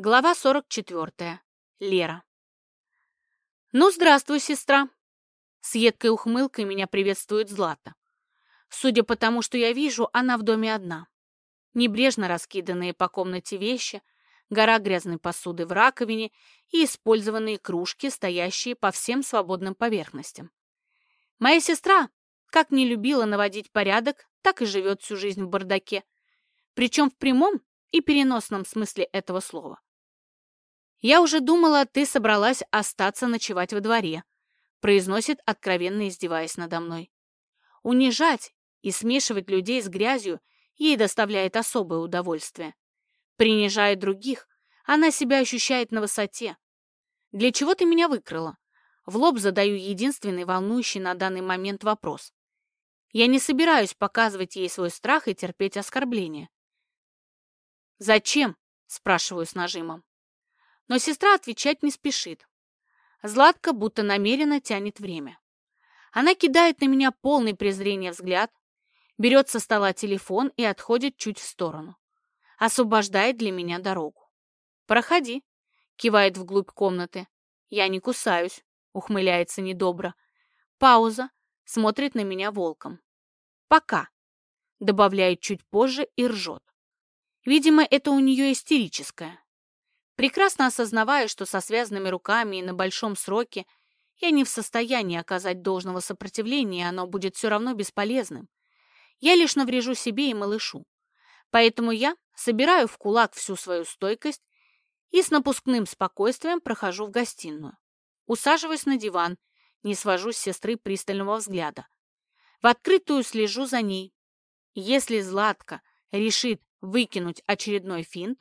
Глава 44. Лера. «Ну, здравствуй, сестра!» С едкой ухмылкой меня приветствует Злата. Судя по тому, что я вижу, она в доме одна. Небрежно раскиданные по комнате вещи, гора грязной посуды в раковине и использованные кружки, стоящие по всем свободным поверхностям. Моя сестра как не любила наводить порядок, так и живет всю жизнь в бардаке. Причем в прямом и переносном смысле этого слова. «Я уже думала, ты собралась остаться ночевать во дворе», произносит, откровенно издеваясь надо мной. Унижать и смешивать людей с грязью ей доставляет особое удовольствие. Принижая других, она себя ощущает на высоте. «Для чего ты меня выкрала?» В лоб задаю единственный волнующий на данный момент вопрос. Я не собираюсь показывать ей свой страх и терпеть оскорбления. «Зачем?» – спрашиваю с нажимом. Но сестра отвечать не спешит. Златка будто намеренно тянет время. Она кидает на меня полный презрения взгляд, берет со стола телефон и отходит чуть в сторону. Освобождает для меня дорогу. «Проходи», — кивает вглубь комнаты. «Я не кусаюсь», — ухмыляется недобро. Пауза, смотрит на меня волком. «Пока», — добавляет чуть позже и ржет. Видимо, это у нее истерическое. Прекрасно осознавая, что со связанными руками и на большом сроке я не в состоянии оказать должного сопротивления, оно будет все равно бесполезным. Я лишь наврежу себе и малышу. Поэтому я собираю в кулак всю свою стойкость и с напускным спокойствием прохожу в гостиную. Усаживаюсь на диван, не свожу с сестры пристального взгляда. В открытую слежу за ней. Если Златка решит выкинуть очередной финт,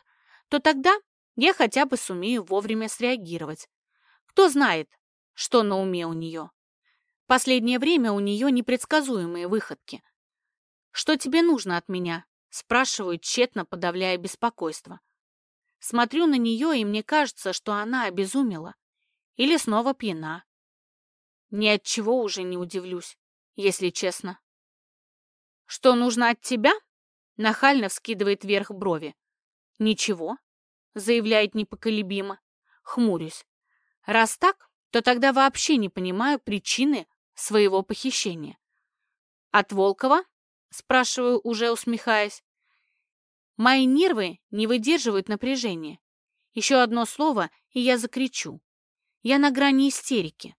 то тогда я хотя бы сумею вовремя среагировать. Кто знает, что на уме у нее. Последнее время у нее непредсказуемые выходки. «Что тебе нужно от меня?» – спрашиваю, тщетно подавляя беспокойство. Смотрю на нее, и мне кажется, что она обезумела. Или снова пьяна. Ни от чего уже не удивлюсь, если честно. «Что нужно от тебя?» – нахально вскидывает вверх брови. «Ничего заявляет непоколебимо. Хмурюсь. Раз так, то тогда вообще не понимаю причины своего похищения. От Волкова? Спрашиваю, уже усмехаясь. Мои нервы не выдерживают напряжения. Еще одно слово, и я закричу. Я на грани истерики.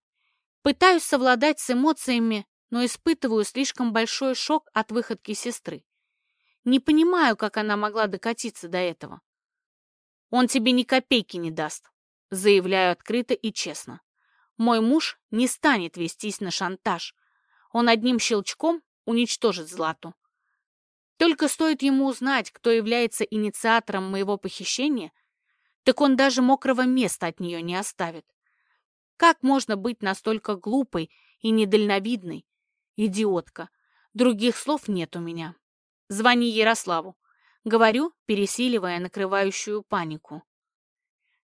Пытаюсь совладать с эмоциями, но испытываю слишком большой шок от выходки сестры. Не понимаю, как она могла докатиться до этого. Он тебе ни копейки не даст. Заявляю открыто и честно. Мой муж не станет вестись на шантаж. Он одним щелчком уничтожит Злату. Только стоит ему узнать, кто является инициатором моего похищения, так он даже мокрого места от нее не оставит. Как можно быть настолько глупой и недальновидной? Идиотка. Других слов нет у меня. Звони Ярославу. Говорю, пересиливая накрывающую панику.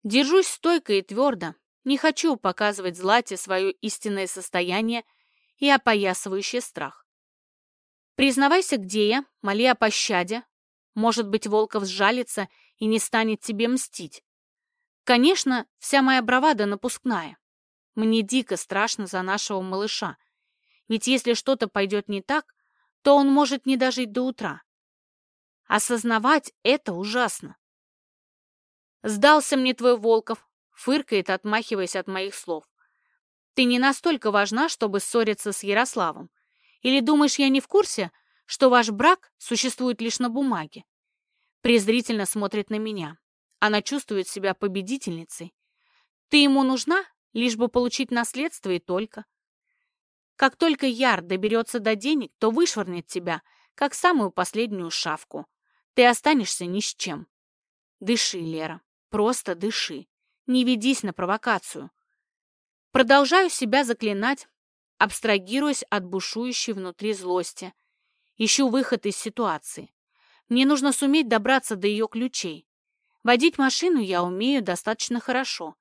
Держусь стойко и твердо. Не хочу показывать Злате свое истинное состояние и опоясывающий страх. Признавайся, где я, моли о пощаде. Может быть, Волков сжалится и не станет тебе мстить. Конечно, вся моя бравада напускная. Мне дико страшно за нашего малыша. Ведь если что-то пойдет не так, то он может не дожить до утра. Осознавать это ужасно. «Сдался мне твой Волков», — фыркает, отмахиваясь от моих слов. «Ты не настолько важна, чтобы ссориться с Ярославом. Или думаешь, я не в курсе, что ваш брак существует лишь на бумаге?» Презрительно смотрит на меня. Она чувствует себя победительницей. «Ты ему нужна, лишь бы получить наследство и только. Как только Яр доберется до денег, то вышвырнет тебя, как самую последнюю шавку. Ты останешься ни с чем. Дыши, Лера, просто дыши. Не ведись на провокацию. Продолжаю себя заклинать, абстрагируясь от бушующей внутри злости. Ищу выход из ситуации. Мне нужно суметь добраться до ее ключей. Водить машину я умею достаточно хорошо.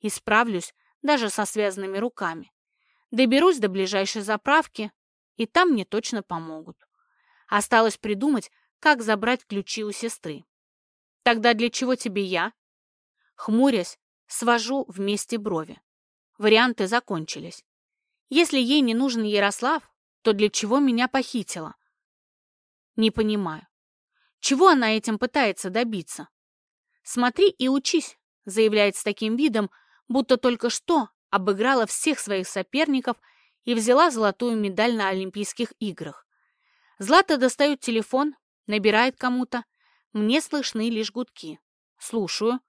И справлюсь даже со связанными руками. Доберусь до ближайшей заправки, и там мне точно помогут. Осталось придумать, как забрать ключи у сестры. Тогда для чего тебе я? Хмурясь, свожу вместе брови. Варианты закончились. Если ей не нужен Ярослав, то для чего меня похитила? Не понимаю. Чего она этим пытается добиться? Смотри и учись, заявляет с таким видом, будто только что обыграла всех своих соперников и взяла золотую медаль на Олимпийских играх. Злата достает телефон, набирает кому-то. Мне слышны лишь гудки. Слушаю.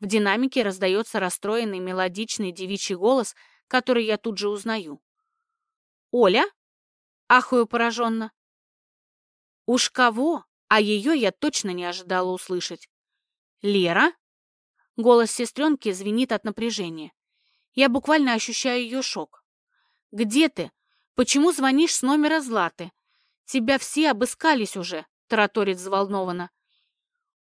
В динамике раздается расстроенный мелодичный девичий голос, который я тут же узнаю. «Оля?» — ахую пораженно. Уж кого, а ее я точно не ожидала услышать. «Лера?» Голос сестренки звенит от напряжения. Я буквально ощущаю ее шок. «Где ты? Почему звонишь с номера Златы? Тебя все обыскались уже», — тараторит взволнованно.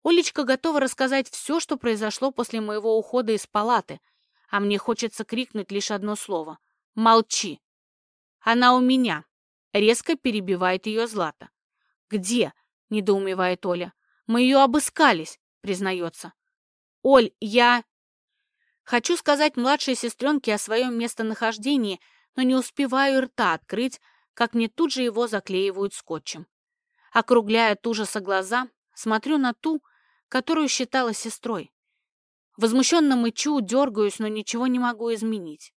Олечка готова рассказать все, что произошло после моего ухода из палаты, а мне хочется крикнуть лишь одно слово. «Молчи!» «Она у меня!» — резко перебивает ее Злата. «Где?» — недоумевает Оля. «Мы ее обыскались», — признается. «Оль, я...» Хочу сказать младшей сестренке о своем местонахождении, но не успеваю рта открыть, как мне тут же его заклеивают скотчем. Округляя от ужаса глаза, смотрю на ту, которую считала сестрой. Возмущенно мычу, дергаюсь, но ничего не могу изменить.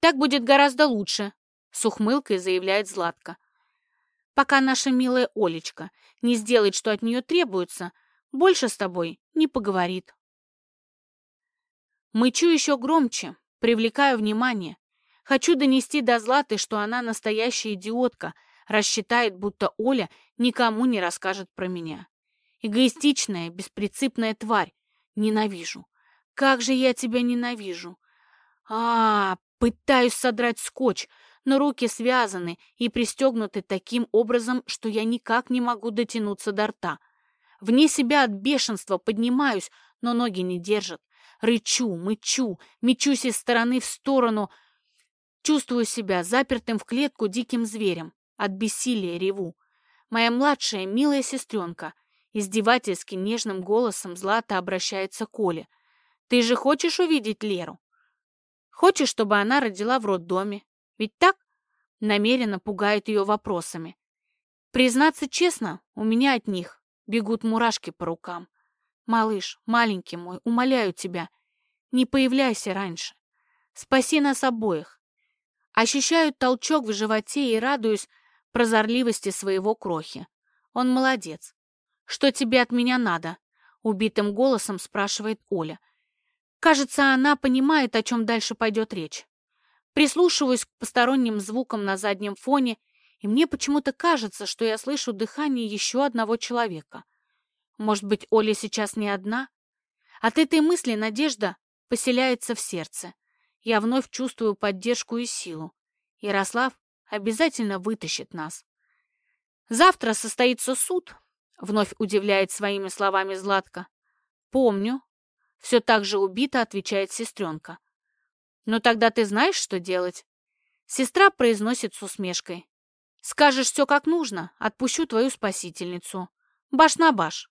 «Так будет гораздо лучше», — с ухмылкой заявляет Златка. «Пока наша милая Олечка не сделает, что от нее требуется, больше с тобой не поговорит». Мычу еще громче, привлекаю внимание. Хочу донести до Златы, что она настоящая идиотка, рассчитает, будто Оля никому не расскажет про меня. Эгоистичная, беспринципная тварь. Ненавижу. Как же я тебя ненавижу. А, -а, -а пытаюсь содрать скотч, но руки связаны и пристегнуты таким образом, что я никак не могу дотянуться до рта. Вне себя от бешенства поднимаюсь, но ноги не держат. Рычу, мычу, мечусь из стороны в сторону. Чувствую себя запертым в клетку диким зверем. От бессилия реву. Моя младшая, милая сестренка — Издевательски нежным голосом Злата обращается к Оле. «Ты же хочешь увидеть Леру? Хочешь, чтобы она родила в роддоме? Ведь так?» Намеренно пугает ее вопросами. Признаться честно, у меня от них бегут мурашки по рукам. «Малыш, маленький мой, умоляю тебя, не появляйся раньше. Спаси нас обоих». Ощущаю толчок в животе и радуюсь прозорливости своего крохи. Он молодец. «Что тебе от меня надо?» — убитым голосом спрашивает Оля. Кажется, она понимает, о чем дальше пойдет речь. Прислушиваюсь к посторонним звукам на заднем фоне, и мне почему-то кажется, что я слышу дыхание еще одного человека. Может быть, Оля сейчас не одна? От этой мысли надежда поселяется в сердце. Я вновь чувствую поддержку и силу. Ярослав обязательно вытащит нас. Завтра состоится суд, Вновь удивляет своими словами Златка. «Помню». Все так же убито, отвечает сестренка. «Ну тогда ты знаешь, что делать?» Сестра произносит с усмешкой. «Скажешь все как нужно, отпущу твою спасительницу. Баш на баш».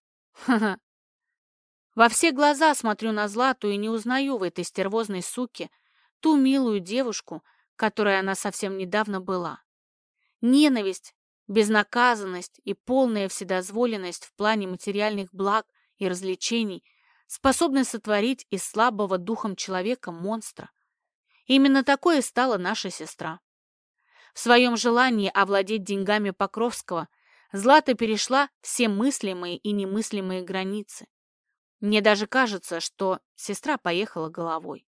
Во все глаза смотрю на Злату и не узнаю в этой стервозной суке ту милую девушку, которой она совсем недавно была. Ненависть, Безнаказанность и полная вседозволенность в плане материальных благ и развлечений способны сотворить из слабого духом человека монстра. Именно такое стала наша сестра. В своем желании овладеть деньгами Покровского Злата перешла все мыслимые и немыслимые границы. Мне даже кажется, что сестра поехала головой.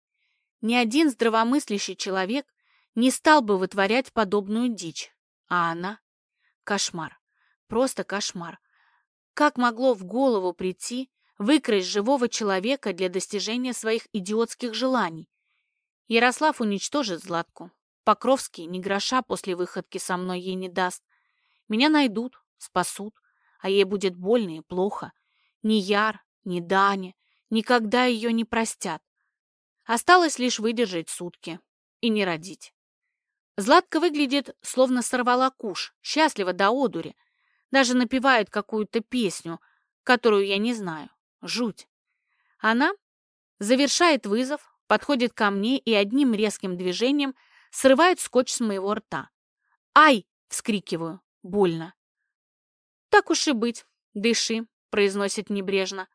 Ни один здравомыслящий человек не стал бы вытворять подобную дичь, а она Кошмар. Просто кошмар. Как могло в голову прийти выкрасть живого человека для достижения своих идиотских желаний? Ярослав уничтожит Златку. Покровский ни гроша после выходки со мной ей не даст. Меня найдут, спасут, а ей будет больно и плохо. Ни Яр, ни Даня никогда ее не простят. Осталось лишь выдержать сутки и не родить. Златка выглядит, словно сорвала куш, счастлива до одури. Даже напевает какую-то песню, которую я не знаю. Жуть. Она Завершает вызов, подходит ко мне и одним резким движением срывает скотч с моего рта. «Ай!» — вскрикиваю. Больно. «Так уж и быть. Дыши», — произносит небрежно.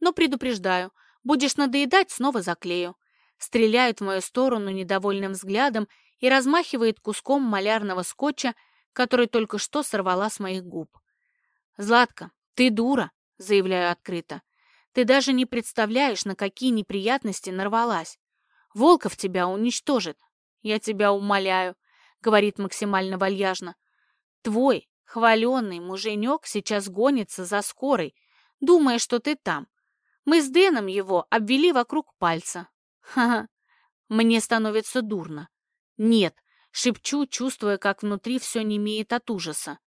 «Но предупреждаю, будешь надоедать, снова заклею». Стреляет в мою сторону недовольным взглядом и размахивает куском малярного скотча, который только что сорвала с моих губ. «Златка, ты дура», — заявляю открыто. «Ты даже не представляешь, на какие неприятности нарвалась. Волков тебя уничтожит. Я тебя умоляю», — говорит максимально вальяжно. «Твой хваленный муженек сейчас гонится за скорой, думая, что ты там. Мы с Дэном его обвели вокруг пальца. Ха-ха, мне становится дурно. Нет, шепчу, чувствуя, как внутри все немеет от ужаса.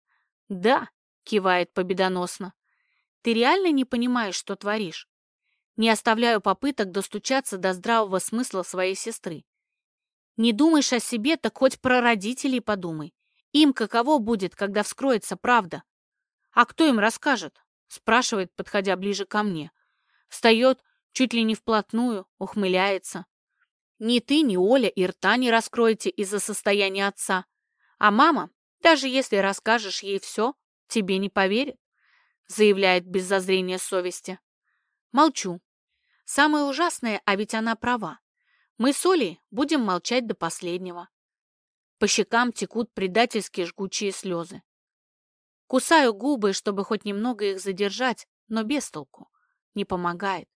Да, кивает победоносно. Ты реально не понимаешь, что творишь? Не оставляю попыток достучаться до здравого смысла своей сестры. Не думаешь о себе, так хоть про родителей подумай. Им каково будет, когда вскроется правда? А кто им расскажет? Спрашивает, подходя ближе ко мне. Встает, чуть ли не вплотную, ухмыляется. Ни ты, ни Оля и рта не раскроете из-за состояния отца. А мама, даже если расскажешь ей все, тебе не поверит, заявляет без зазрения совести. Молчу. Самое ужасное, а ведь она права. Мы с Олей будем молчать до последнего. По щекам текут предательские жгучие слезы. Кусаю губы, чтобы хоть немного их задержать, но без толку. Не помогает.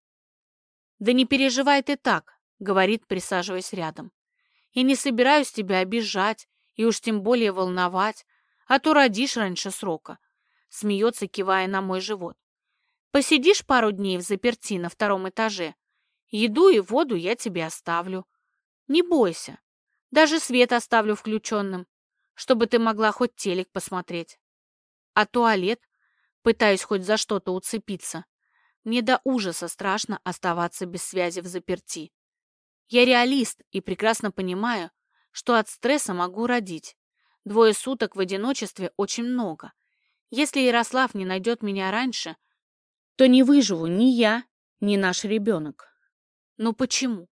«Да не переживай ты так», — говорит, присаживаясь рядом. «И не собираюсь тебя обижать, и уж тем более волновать, а то родишь раньше срока», — смеется, кивая на мой живот. «Посидишь пару дней в заперти на втором этаже, Еду и воду я тебе оставлю. Не бойся. Даже свет оставлю включенным, чтобы ты могла хоть телек посмотреть. А туалет? Пытаюсь хоть за что-то уцепиться. Мне до ужаса страшно оставаться без связи в заперти. Я реалист и прекрасно понимаю, что от стресса могу родить. Двое суток в одиночестве очень много. Если Ярослав не найдет меня раньше, то не выживу ни я, ни наш ребенок. Но почему?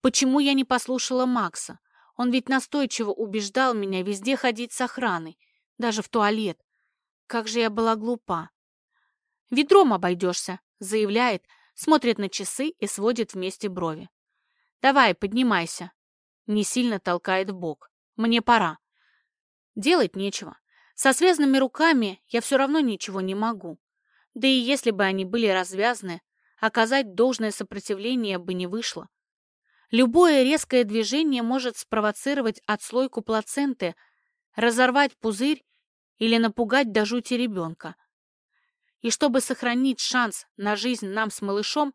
Почему я не послушала Макса? Он ведь настойчиво убеждал меня везде ходить с охраной, даже в туалет. Как же я была глупа. «Ведром обойдешься», — заявляет, смотрит на часы и сводит вместе брови. «Давай, поднимайся». Не сильно толкает в бок. «Мне пора». Делать нечего. Со связанными руками я все равно ничего не могу. Да и если бы они были развязаны, оказать должное сопротивление бы не вышло. Любое резкое движение может спровоцировать отслойку плаценты, разорвать пузырь или напугать до жути ребенка. И чтобы сохранить шанс на жизнь нам с малышом,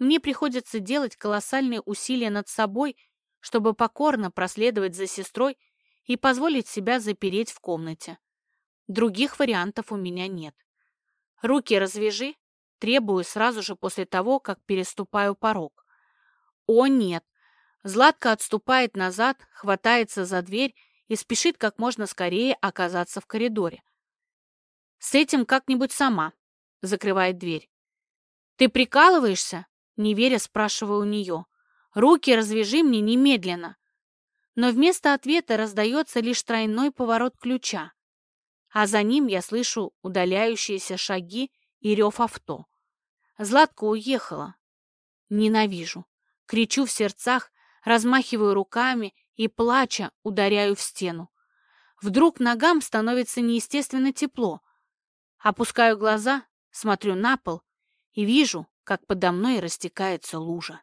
мне приходится делать колоссальные усилия над собой, чтобы покорно проследовать за сестрой и позволить себя запереть в комнате. Других вариантов у меня нет. Руки развяжи Требую сразу же после того, как переступаю порог. О, нет! Златка отступает назад, хватается за дверь и спешит как можно скорее оказаться в коридоре. «С этим как-нибудь сама», — закрывает дверь. «Ты прикалываешься?» — не веря спрашиваю у нее. «Руки развяжи мне немедленно». Но вместо ответа раздается лишь тройной поворот ключа, а за ним я слышу удаляющиеся шаги и рев авто. Златка уехала. Ненавижу. Кричу в сердцах, размахиваю руками и, плача, ударяю в стену. Вдруг ногам становится неестественно тепло. Опускаю глаза, смотрю на пол и вижу, как подо мной растекается лужа.